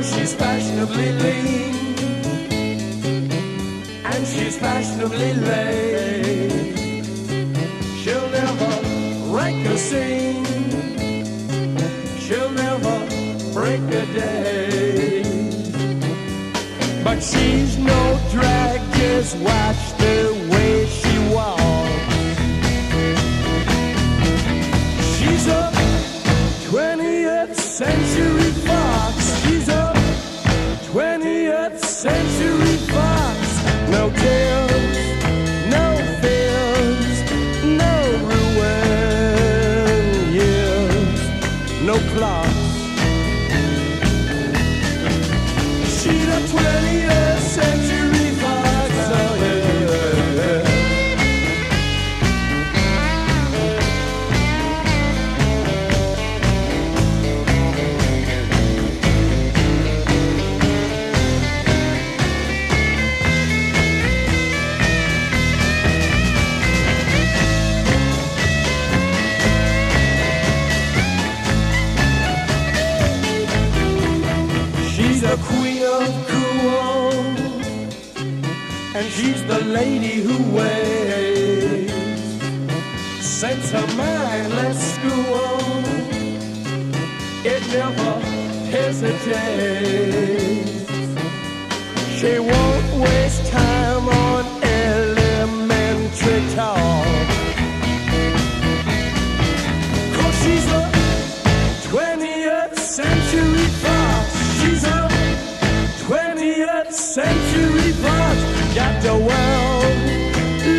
is fashionably lean, and she's fashionably late. She'll never rank a scene, she'll never break a day. But she's no drag, just watch the way she walks. She's a 20th century fox. No A queen of cool, and she's the lady who waits. Sets her mind, let's school. It never hesitates. She won't waste the world,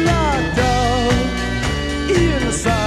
locked up inside.